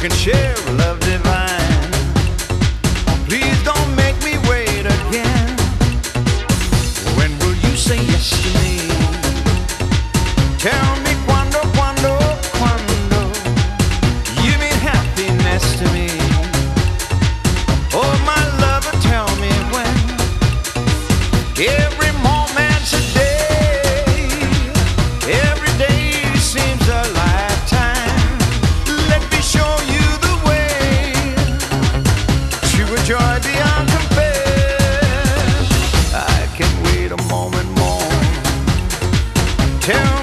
can share love divine. Please don't make me wait again. When will you say yes to me? Tell me quando, quando, quando. You mean happiness to me. Oh, my lover, tell me when. Joy beyond compare. I can wait a moment more. Tell